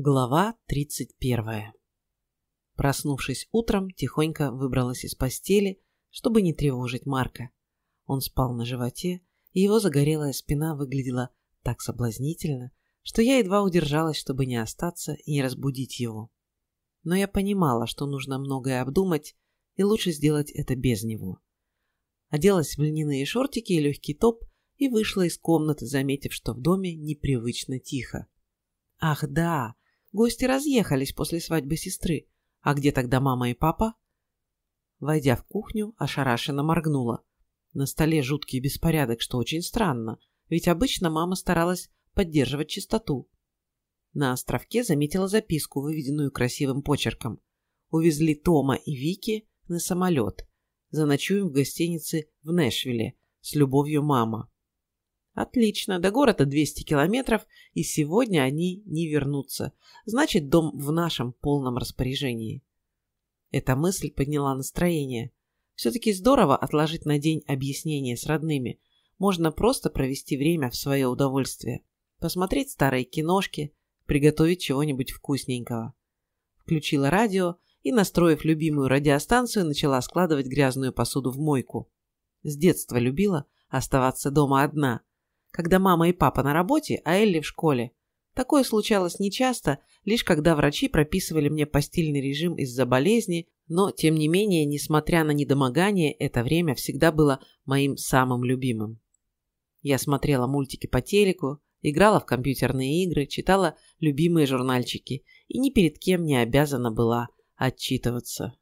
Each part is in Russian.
Глава 31. Проснувшись утром, тихонько выбралась из постели, чтобы не тревожить Марка. Он спал на животе, и его загорелая спина выглядела так соблазнительно, что я едва удержалась, чтобы не остаться и не разбудить его. Но я понимала, что нужно многое обдумать, и лучше сделать это без него. Оделась в льняные шортики и легкий топ и вышла из комнаты, заметив, что в доме непривычно тихо. Ах да, Гости разъехались после свадьбы сестры. А где тогда мама и папа? Войдя в кухню, ошарашенно моргнула. На столе жуткий беспорядок, что очень странно, ведь обычно мама старалась поддерживать чистоту. На островке заметила записку, выведенную красивым почерком. Увезли Тома и Вики на самолет. Заночуем в гостинице в Нэшвилле. С любовью, мама. Отлично, до города 200 километров, и сегодня они не вернутся. Значит, дом в нашем полном распоряжении. Эта мысль подняла настроение. Все-таки здорово отложить на день объяснения с родными. Можно просто провести время в свое удовольствие. Посмотреть старые киношки, приготовить чего-нибудь вкусненького. Включила радио и, настроив любимую радиостанцию, начала складывать грязную посуду в мойку. С детства любила оставаться дома одна – когда мама и папа на работе, а Элли в школе. Такое случалось нечасто, лишь когда врачи прописывали мне постельный режим из-за болезни, но, тем не менее, несмотря на недомогание, это время всегда было моим самым любимым. Я смотрела мультики по телеку, играла в компьютерные игры, читала любимые журнальчики и ни перед кем не обязана была отчитываться.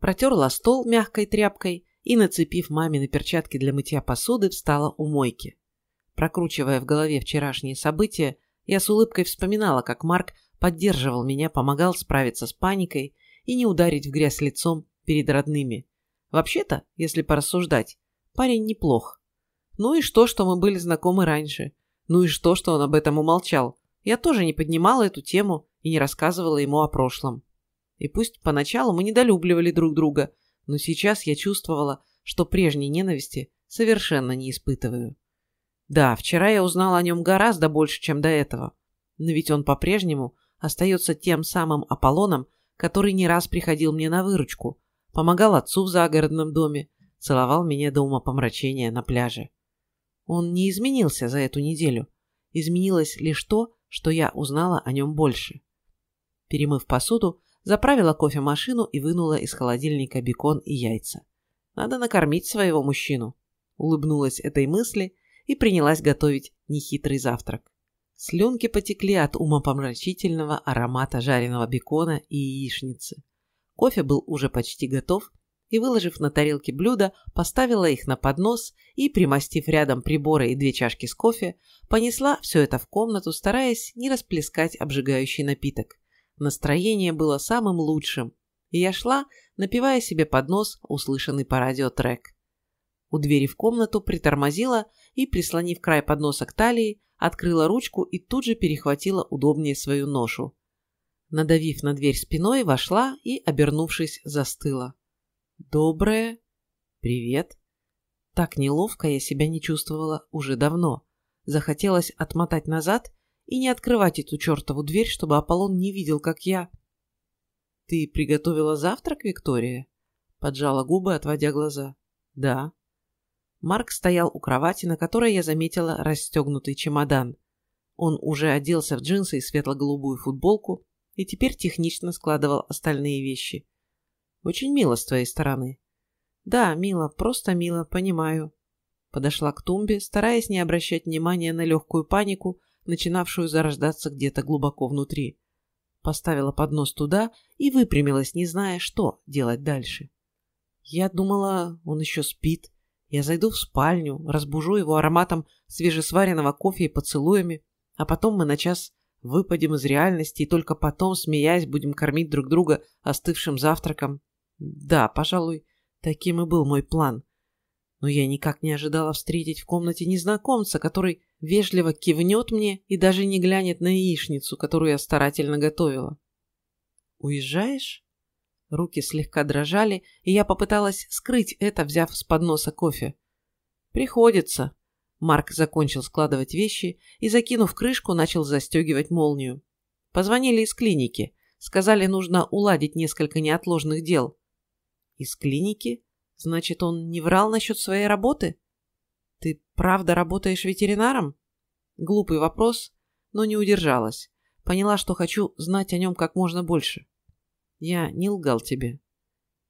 Протерла стол мягкой тряпкой и, нацепив мамины перчатки для мытья посуды, встала у мойки. Прокручивая в голове вчерашние события, я с улыбкой вспоминала, как Марк поддерживал меня, помогал справиться с паникой и не ударить в грязь лицом перед родными. Вообще-то, если порассуждать, парень неплох. Ну и что, что мы были знакомы раньше? Ну и что, что он об этом умолчал? Я тоже не поднимала эту тему и не рассказывала ему о прошлом. И пусть поначалу мы недолюбливали друг друга, но сейчас я чувствовала, что прежней ненависти совершенно не испытываю. Да, вчера я узнал о нем гораздо больше, чем до этого. Но ведь он по-прежнему остается тем самым Аполлоном, который не раз приходил мне на выручку, помогал отцу в загородном доме, целовал меня до умопомрачения на пляже. Он не изменился за эту неделю. Изменилось лишь то, что я узнала о нем больше. Перемыв посуду, заправила кофемашину и вынула из холодильника бекон и яйца. Надо накормить своего мужчину. Улыбнулась этой мысли и принялась готовить нехитрый завтрак. Слюнки потекли от умопомрачительного аромата жареного бекона и яичницы. Кофе был уже почти готов, и, выложив на тарелке блюда, поставила их на поднос и, примостив рядом приборы и две чашки с кофе, понесла все это в комнату, стараясь не расплескать обжигающий напиток. Настроение было самым лучшим, и я шла, напивая себе под нос услышанный по радио трек. У двери в комнату притормозила и, прислонив край подноса к талии, открыла ручку и тут же перехватила удобнее свою ношу. Надавив на дверь спиной, вошла и, обернувшись, застыла. «Доброе. Привет». Так неловко я себя не чувствовала уже давно. Захотелось отмотать назад и не открывать эту чертову дверь, чтобы Аполлон не видел, как я... «Ты приготовила завтрак, Виктория?» Поджала губы, отводя глаза. «Да». Марк стоял у кровати, на которой я заметила расстегнутый чемодан. Он уже оделся в джинсы и светло-голубую футболку и теперь технично складывал остальные вещи. Очень мило с твоей стороны. Да, мило, просто мило, понимаю. Подошла к тумбе, стараясь не обращать внимания на легкую панику, начинавшую зарождаться где-то глубоко внутри. Поставила поднос туда и выпрямилась, не зная, что делать дальше. Я думала, он еще спит. Я зайду в спальню, разбужу его ароматом свежесваренного кофе и поцелуями, а потом мы на час выпадем из реальности и только потом, смеясь, будем кормить друг друга остывшим завтраком. Да, пожалуй, таким и был мой план. Но я никак не ожидала встретить в комнате незнакомца, который вежливо кивнет мне и даже не глянет на яичницу, которую я старательно готовила. «Уезжаешь?» Руки слегка дрожали, и я попыталась скрыть это, взяв с подноса кофе. «Приходится». Марк закончил складывать вещи и, закинув крышку, начал застегивать молнию. Позвонили из клиники. Сказали, нужно уладить несколько неотложных дел. Из клиники? Значит, он не врал насчет своей работы? Ты правда работаешь ветеринаром? Глупый вопрос, но не удержалась. Поняла, что хочу знать о нем как можно больше. Я не лгал тебе.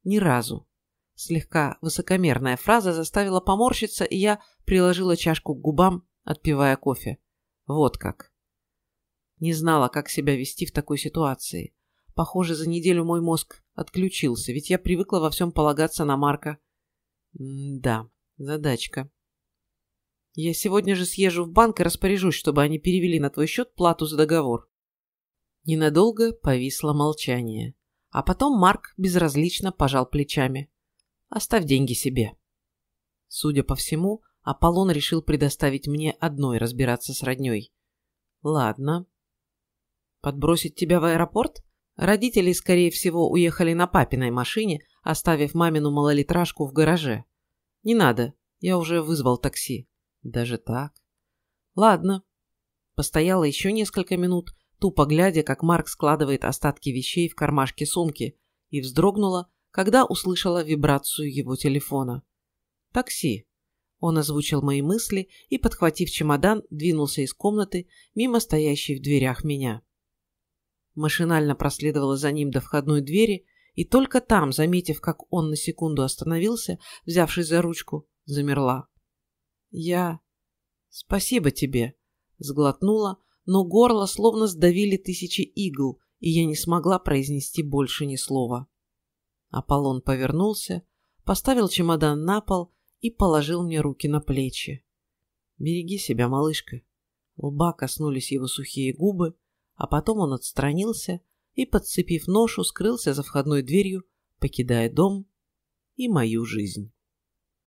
Ни разу. Слегка высокомерная фраза заставила поморщиться, и я приложила чашку к губам, отпивая кофе. Вот как. Не знала, как себя вести в такой ситуации. Похоже, за неделю мой мозг отключился, ведь я привыкла во всем полагаться на Марка. М да, задачка. Я сегодня же съезжу в банк и распоряжусь, чтобы они перевели на твой счет плату за договор. Ненадолго повисло молчание. А потом Марк безразлично пожал плечами. Оставь деньги себе. Судя по всему, Аполлон решил предоставить мне одной разбираться с родней. Ладно. Подбросить тебя в аэропорт? Родители, скорее всего, уехали на папиной машине, оставив мамину малолитражку в гараже. Не надо, я уже вызвал такси. Даже так? Ладно. Постояла еще несколько минут, тупо глядя, как Марк складывает остатки вещей в кармашке сумки, и вздрогнула, когда услышала вибрацию его телефона. «Такси». Он озвучил мои мысли и, подхватив чемодан, двинулся из комнаты мимо стоящей в дверях меня машинально проследовала за ним до входной двери и только там, заметив, как он на секунду остановился, взявшись за ручку, замерла. Я... Спасибо тебе, сглотнула, но горло словно сдавили тысячи игл, и я не смогла произнести больше ни слова. Аполлон повернулся, поставил чемодан на пол и положил мне руки на плечи. «Береги себя, малышка». Лба коснулись его сухие губы, а потом он отстранился и, подцепив ношу, скрылся за входной дверью, покидая дом и мою жизнь.